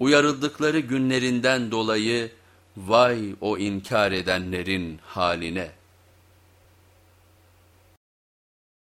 Uyarıldıkları günlerinden dolayı vay o inkar edenlerin haline.